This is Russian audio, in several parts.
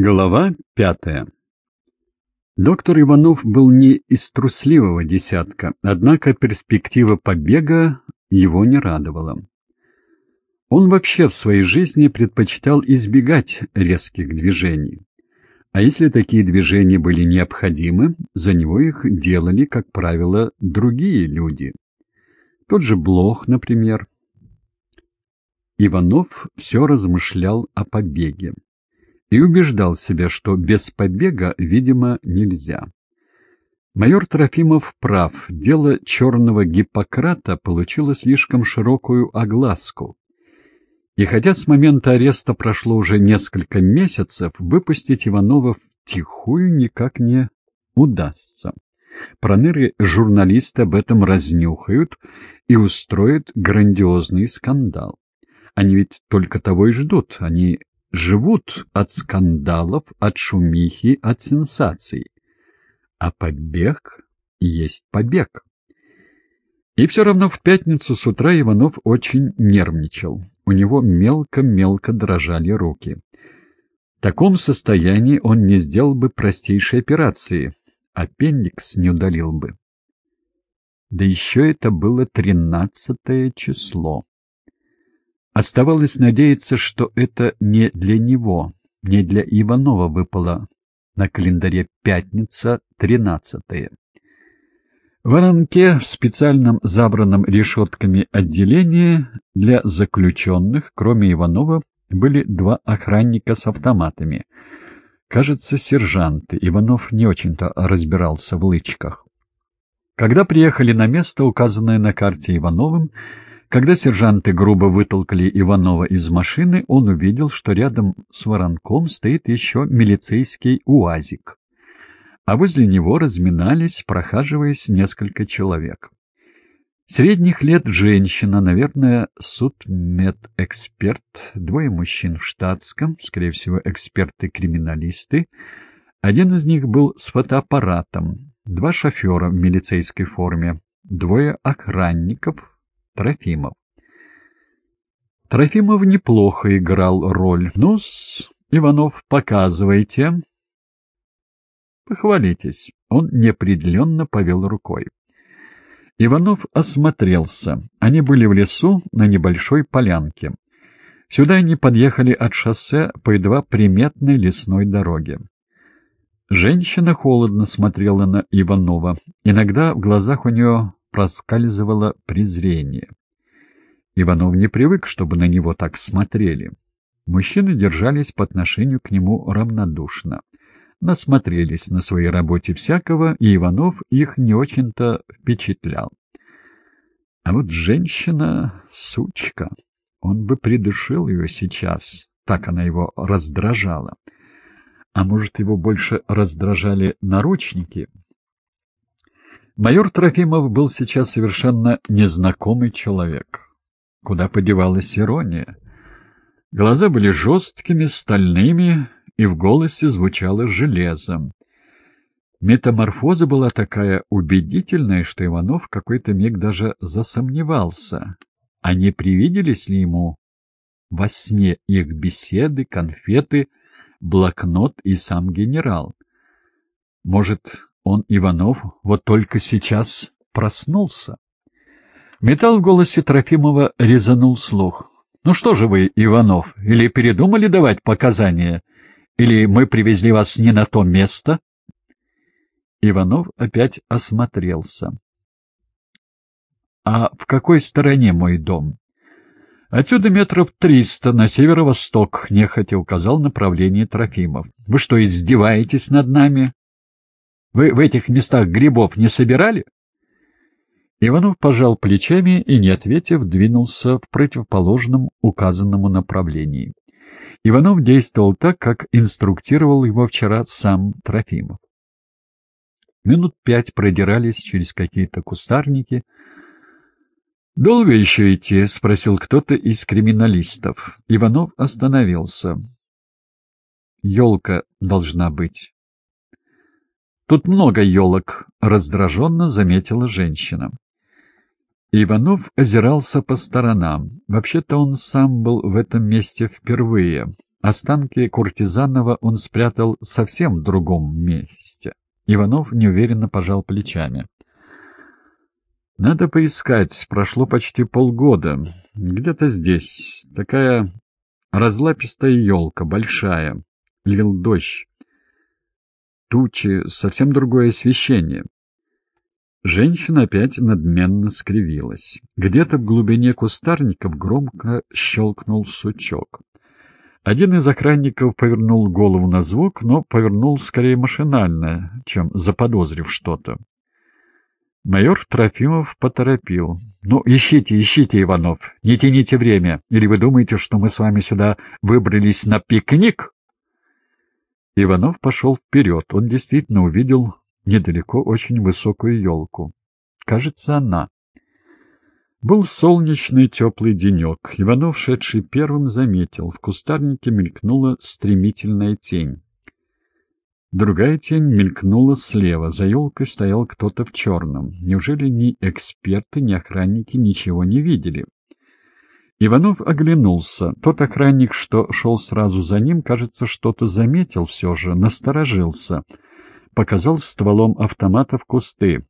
Глава пятая Доктор Иванов был не из трусливого десятка, однако перспектива побега его не радовала. Он вообще в своей жизни предпочитал избегать резких движений. А если такие движения были необходимы, за него их делали, как правило, другие люди. Тот же Блох, например. Иванов все размышлял о побеге и убеждал себя, что без побега, видимо, нельзя. Майор Трофимов прав, дело черного Гиппократа получило слишком широкую огласку. И хотя с момента ареста прошло уже несколько месяцев, выпустить Иванова втихую никак не удастся. Проныры журналисты об этом разнюхают и устроят грандиозный скандал. Они ведь только того и ждут, они живут от скандалов, от шумихи, от сенсаций. А побег есть побег. И все равно в пятницу с утра Иванов очень нервничал. У него мелко-мелко дрожали руки. В таком состоянии он не сделал бы простейшей операции, аппендикс не удалил бы. Да еще это было тринадцатое число. Оставалось надеяться, что это не для него, не для Иванова выпало на календаре пятница, тринадцатое. В Воронке в специальном забранном решетками отделении для заключенных, кроме Иванова, были два охранника с автоматами. Кажется, сержанты. Иванов не очень-то разбирался в лычках. Когда приехали на место, указанное на карте Ивановым, когда сержанты грубо вытолкали Иванова из машины, он увидел, что рядом с воронком стоит еще милицейский УАЗик. А возле него разминались, прохаживаясь несколько человек. Средних лет женщина, наверное, судмедэксперт, двое мужчин в штатском, скорее всего, эксперты-криминалисты. Один из них был с фотоаппаратом, два шофера в милицейской форме, двое охранников, Трофимов. Трофимов неплохо играл роль. Ну-с, Иванов, показывайте. Похвалитесь. Он неопределенно повел рукой. Иванов осмотрелся. Они были в лесу на небольшой полянке. Сюда они подъехали от шоссе по едва приметной лесной дороге. Женщина холодно смотрела на Иванова. Иногда в глазах у нее проскальзывало презрение. Иванов не привык, чтобы на него так смотрели. Мужчины держались по отношению к нему равнодушно. Насмотрелись на своей работе всякого, и Иванов их не очень-то впечатлял. А вот женщина — сучка. Он бы придушил ее сейчас, так она его раздражала. А может, его больше раздражали наручники, Майор Трофимов был сейчас совершенно незнакомый человек. Куда подевалась ирония? Глаза были жесткими, стальными, и в голосе звучало железом. Метаморфоза была такая убедительная, что Иванов в какой-то миг даже засомневался, а не привиделись ли ему во сне их беседы, конфеты, блокнот и сам генерал. Может, он, Иванов, вот только сейчас проснулся. Металл в голосе Трофимова резанул слух. «Ну что же вы, Иванов, или передумали давать показания? Или мы привезли вас не на то место?» Иванов опять осмотрелся. «А в какой стороне мой дом?» «Отсюда метров триста, на северо-восток», — нехотя указал направление Трофимов. «Вы что, издеваетесь над нами? Вы в этих местах грибов не собирали? Иванов пожал плечами и, не ответив, двинулся в противоположном указанному направлении. Иванов действовал так, как инструктировал его вчера сам Трофимов. Минут пять продирались через какие-то кустарники. «Долго еще идти?» — спросил кто-то из криминалистов. Иванов остановился. «Елка должна быть». Тут много елок, — раздраженно заметила женщина. Иванов озирался по сторонам. Вообще-то он сам был в этом месте впервые. Останки Куртизанова он спрятал совсем в другом месте. Иванов неуверенно пожал плечами. «Надо поискать. Прошло почти полгода. Где-то здесь. Такая разлапистая елка, большая. Лил дождь. Тучи, совсем другое освещение. Женщина опять надменно скривилась. Где-то в глубине кустарников громко щелкнул сучок. Один из охранников повернул голову на звук, но повернул скорее машинально, чем заподозрив что-то. Майор Трофимов поторопил. «Ну, ищите, ищите, Иванов, не тяните время. Или вы думаете, что мы с вами сюда выбрались на пикник?» Иванов пошел вперед. Он действительно увидел недалеко очень высокую елку. Кажется, она. Был солнечный теплый денек. Иванов, шедший первым, заметил. В кустарнике мелькнула стремительная тень. Другая тень мелькнула слева. За елкой стоял кто-то в черном. Неужели ни эксперты, ни охранники ничего не видели? Иванов оглянулся. Тот охранник, что шел сразу за ним, кажется, что-то заметил все же, насторожился — показал стволом автомата в кусты.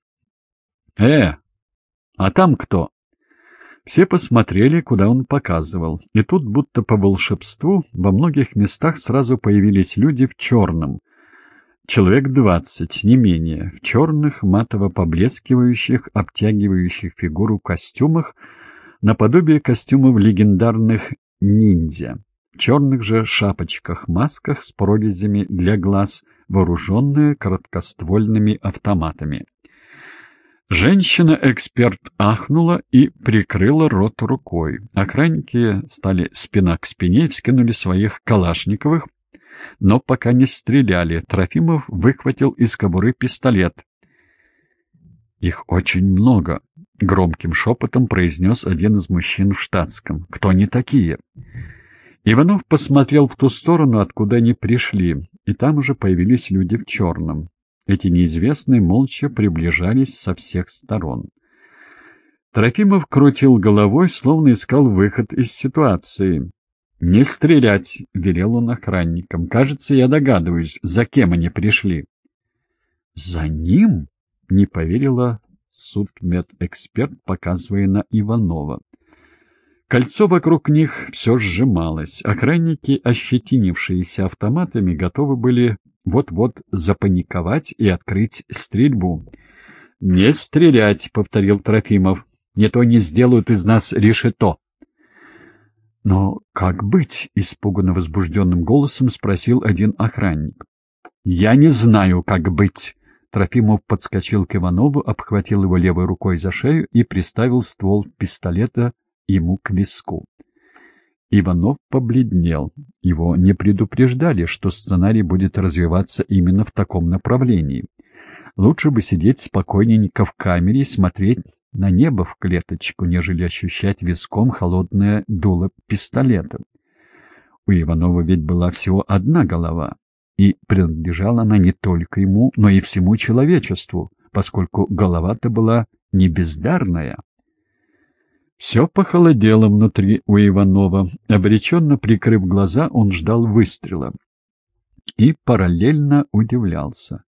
«Э, а там кто?» Все посмотрели, куда он показывал, и тут, будто по волшебству, во многих местах сразу появились люди в черном. Человек двадцать, не менее, в черных, матово-поблескивающих, обтягивающих фигуру костюмах, наподобие костюмов легендарных ниндзя, в черных же шапочках-масках с прорезями для глаз — вооруженные короткоствольными автоматами. Женщина-эксперт ахнула и прикрыла рот рукой. Охранники стали спина к спине и вскинули своих калашниковых, но пока не стреляли. Трофимов выхватил из кобуры пистолет. «Их очень много», — громким шепотом произнес один из мужчин в штатском. «Кто они такие?» Иванов посмотрел в ту сторону, откуда они пришли, и там уже появились люди в черном. Эти неизвестные молча приближались со всех сторон. Трофимов крутил головой, словно искал выход из ситуации. «Не стрелять!» — велел он охранникам. «Кажется, я догадываюсь, за кем они пришли». «За ним?» — не поверила судмедэксперт, показывая на Иванова. Кольцо вокруг них все сжималось. Охранники, ощетинившиеся автоматами, готовы были вот-вот запаниковать и открыть стрельбу. «Не стрелять!» — повторил Трофимов. «Не то не сделают из нас решето!» «Но как быть?» — испуганно возбужденным голосом спросил один охранник. «Я не знаю, как быть!» Трофимов подскочил к Иванову, обхватил его левой рукой за шею и приставил ствол пистолета ему к виску. Иванов побледнел. Его не предупреждали, что сценарий будет развиваться именно в таком направлении. Лучше бы сидеть спокойненько в камере и смотреть на небо в клеточку, нежели ощущать виском холодное дуло пистолета. У Иванова ведь была всего одна голова, и принадлежала она не только ему, но и всему человечеству, поскольку голова-то была не бездарная. Все похолодело внутри у Иванова. Обреченно прикрыв глаза, он ждал выстрела. И параллельно удивлялся.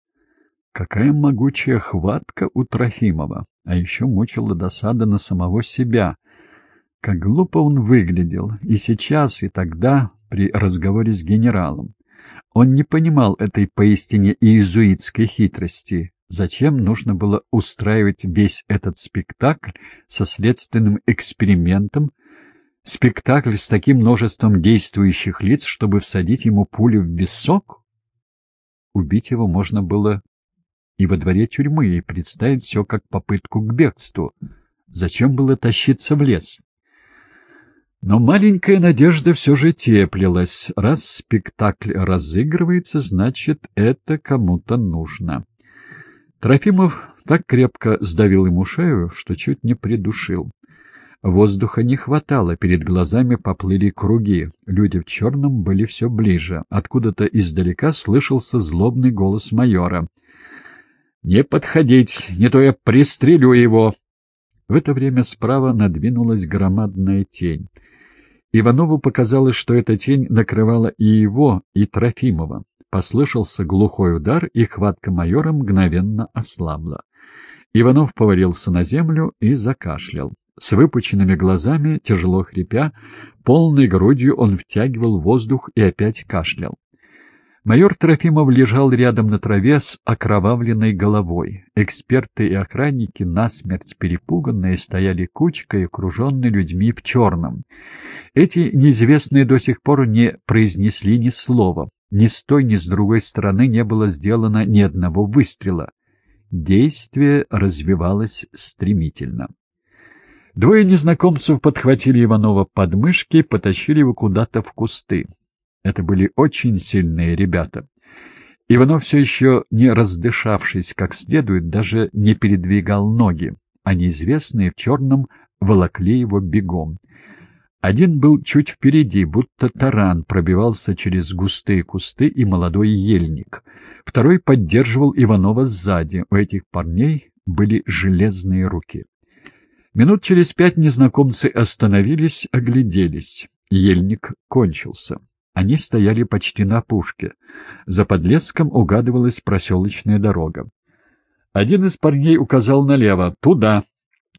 Какая могучая хватка у Трофимова! А еще мучила досада на самого себя. Как глупо он выглядел и сейчас, и тогда при разговоре с генералом. Он не понимал этой поистине иезуитской хитрости, Зачем нужно было устраивать весь этот спектакль со следственным экспериментом, спектакль с таким множеством действующих лиц, чтобы всадить ему пулю в висок? Убить его можно было и во дворе тюрьмы, и представить все как попытку к бегству. Зачем было тащиться в лес? Но маленькая надежда все же теплилась. Раз спектакль разыгрывается, значит, это кому-то нужно. Трофимов так крепко сдавил ему шею, что чуть не придушил. Воздуха не хватало, перед глазами поплыли круги. Люди в черном были все ближе. Откуда-то издалека слышался злобный голос майора. «Не подходить, не то я пристрелю его!» В это время справа надвинулась громадная тень. Иванову показалось, что эта тень накрывала и его, и Трофимова. Послышался глухой удар, и хватка майора мгновенно ослабла. Иванов повалился на землю и закашлял. С выпученными глазами, тяжело хрипя, полной грудью он втягивал воздух и опять кашлял. Майор Трофимов лежал рядом на траве с окровавленной головой. Эксперты и охранники, насмерть перепуганные, стояли кучкой, окруженные людьми в черном. Эти неизвестные до сих пор не произнесли ни слова. Ни с той, ни с другой стороны не было сделано ни одного выстрела. Действие развивалось стремительно. Двое незнакомцев подхватили Иванова под мышки и потащили его куда-то в кусты. Это были очень сильные ребята. Иванов все еще не раздышавшись как следует, даже не передвигал ноги, а неизвестные в черном волокли его бегом. Один был чуть впереди, будто таран пробивался через густые кусты и молодой ельник. Второй поддерживал Иванова сзади. У этих парней были железные руки. Минут через пять незнакомцы остановились, огляделись. Ельник кончился. Они стояли почти на опушке. За подлеском угадывалась проселочная дорога. Один из парней указал налево, туда.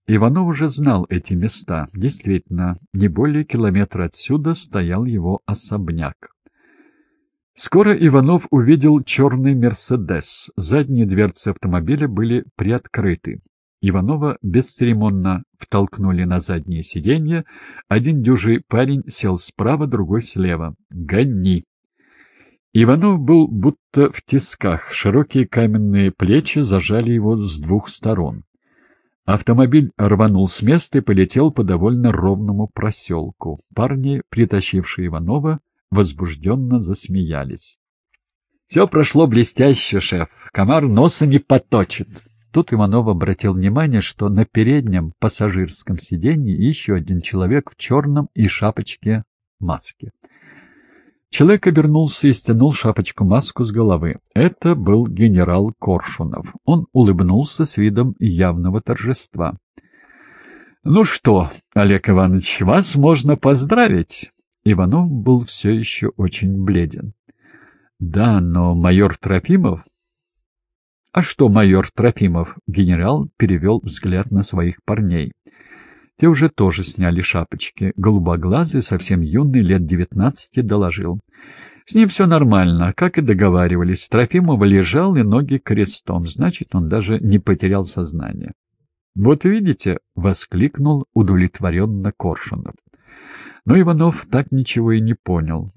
Иванов уже знал эти места. Действительно, не более километра отсюда стоял его особняк. Скоро Иванов увидел черный «Мерседес». Задние дверцы автомобиля были приоткрыты. Иванова бесцеремонно втолкнули на заднее сиденье. Один дюжий парень сел справа, другой слева. «Гони!» Иванов был будто в тисках, широкие каменные плечи зажали его с двух сторон. Автомобиль рванул с места и полетел по довольно ровному проселку. Парни, притащившие Иванова, возбужденно засмеялись. — Все прошло блестяще, шеф. Комар носа не поточит. Тут Иванов обратил внимание, что на переднем пассажирском сиденье еще один человек в черном и шапочке маске. Человек обернулся и стянул шапочку-маску с головы. Это был генерал Коршунов. Он улыбнулся с видом явного торжества. — Ну что, Олег Иванович, вас можно поздравить. Иванов был все еще очень бледен. — Да, но майор Трофимов «А что, майор Трофимов?» — генерал перевел взгляд на своих парней. Те уже тоже сняли шапочки. Голубоглазый, совсем юный, лет девятнадцати, доложил. С ним все нормально, как и договаривались. Трофимов лежал и ноги крестом, значит, он даже не потерял сознание. «Вот видите», — воскликнул удовлетворенно Коршунов. Но Иванов так ничего и не понял.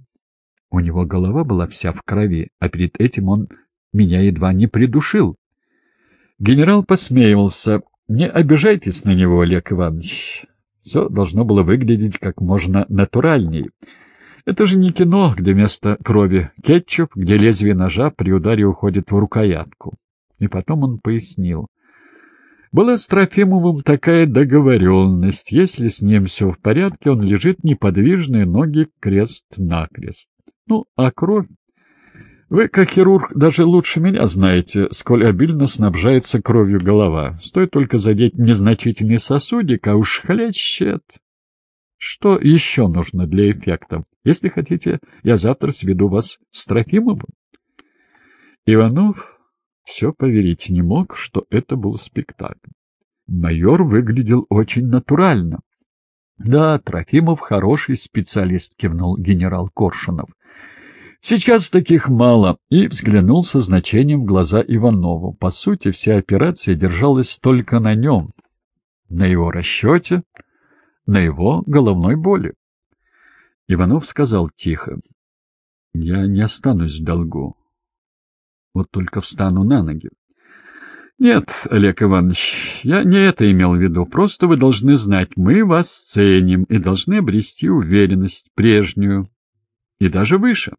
У него голова была вся в крови, а перед этим он меня едва не придушил. Генерал посмеивался. «Не обижайтесь на него, Олег Иванович. Все должно было выглядеть как можно натуральней. Это же не кино, где вместо крови кетчуп, где лезвие ножа при ударе уходит в рукоятку». И потом он пояснил. Была с Трофимовым такая договоренность. Если с ним все в порядке, он лежит неподвижные ноги крест-накрест. Ну, а кровь вы, как хирург, даже лучше меня знаете, сколь обильно снабжается кровью голова. Стоит только задеть незначительный сосудик, а уж хлещет. Что еще нужно для эффекта? Если хотите, я завтра сведу вас с Трофимовым. Иванов все поверить не мог, что это был спектакль. Майор выглядел очень натурально. — Да, Трофимов хороший специалист, — кивнул генерал Коршунов. Сейчас таких мало, и взглянул со значением в глаза Иванову. По сути, вся операция держалась только на нем, на его расчете, на его головной боли. Иванов сказал тихо, — Я не останусь в долгу. Вот только встану на ноги. — Нет, Олег Иванович, я не это имел в виду. Просто вы должны знать, мы вас ценим и должны обрести уверенность прежнюю и даже выше.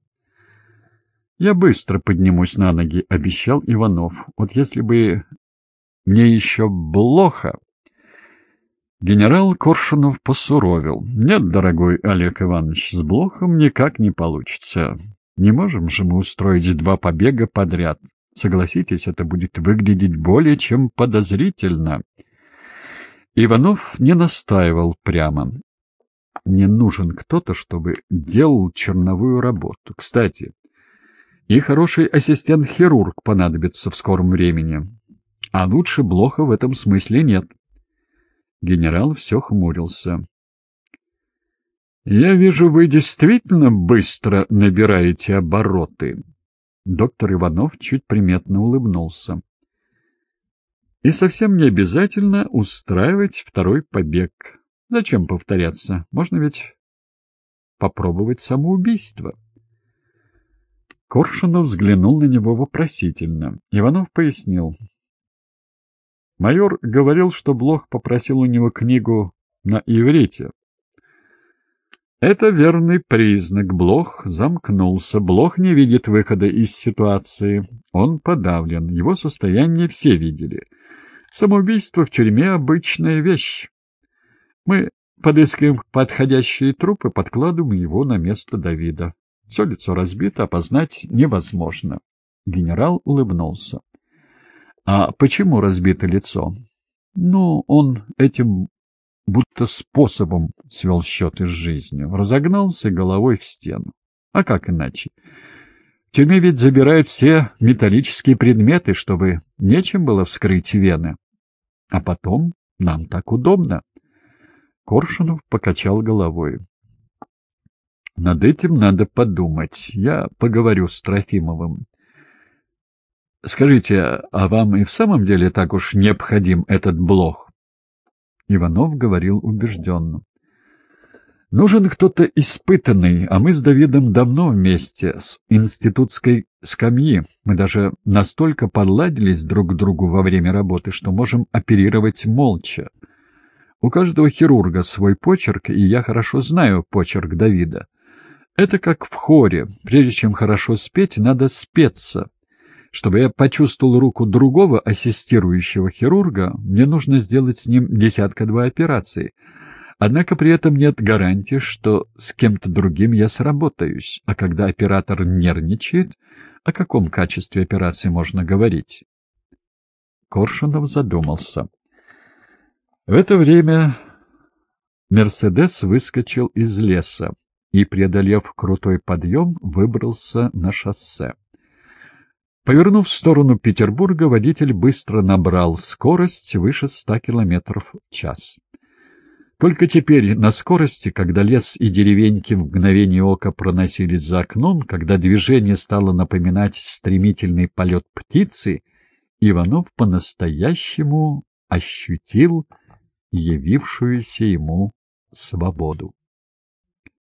«Я быстро поднимусь на ноги», — обещал Иванов. «Вот если бы мне еще плохо...» Генерал Коршунов посуровил. «Нет, дорогой Олег Иванович, с Блохом никак не получится. Не можем же мы устроить два побега подряд. Согласитесь, это будет выглядеть более чем подозрительно». Иванов не настаивал прямо. не нужен кто-то, чтобы делал черновую работу. Кстати, и хороший ассистент-хирург понадобится в скором времени. А лучше Блоха в этом смысле нет. Генерал все хмурился. «Я вижу, вы действительно быстро набираете обороты». Доктор Иванов чуть приметно улыбнулся. «И совсем не обязательно устраивать второй побег. Зачем повторяться? Можно ведь попробовать самоубийство». Коршунов взглянул на него вопросительно. Иванов пояснил. Майор говорил, что Блох попросил у него книгу на иврите. Это верный признак. Блох замкнулся. Блох не видит выхода из ситуации. Он подавлен. Его состояние все видели. Самоубийство в тюрьме — обычная вещь. Мы подыскиваем подходящие трупы, подкладываем его на место Давида. Все лицо разбито, опознать невозможно. Генерал улыбнулся. — А почему разбито лицо? — Ну, он этим будто способом свел счеты с жизнью. Разогнался головой в стену. А как иначе? В тюрьме ведь забирают все металлические предметы, чтобы нечем было вскрыть вены. А потом нам так удобно. Коршунов покачал головой. Над этим надо подумать. Я поговорю с Трофимовым. Скажите, а вам и в самом деле так уж необходим этот блох? Иванов говорил убежденно. Нужен кто-то испытанный, а мы с Давидом давно вместе, с институтской скамьи. Мы даже настолько подладились друг к другу во время работы, что можем оперировать молча. У каждого хирурга свой почерк, и я хорошо знаю почерк Давида. Это как в хоре. Прежде чем хорошо спеть, надо спеться. Чтобы я почувствовал руку другого ассистирующего хирурга, мне нужно сделать с ним десятка-два операций. Однако при этом нет гарантии, что с кем-то другим я сработаюсь. А когда оператор нервничает, о каком качестве операции можно говорить? Коршунов задумался. В это время «Мерседес» выскочил из леса и, преодолев крутой подъем, выбрался на шоссе. Повернув в сторону Петербурга, водитель быстро набрал скорость выше ста километров в час. Только теперь, на скорости, когда лес и деревеньки в мгновение ока проносились за окном, когда движение стало напоминать стремительный полет птицы, Иванов по-настоящему ощутил явившуюся ему свободу.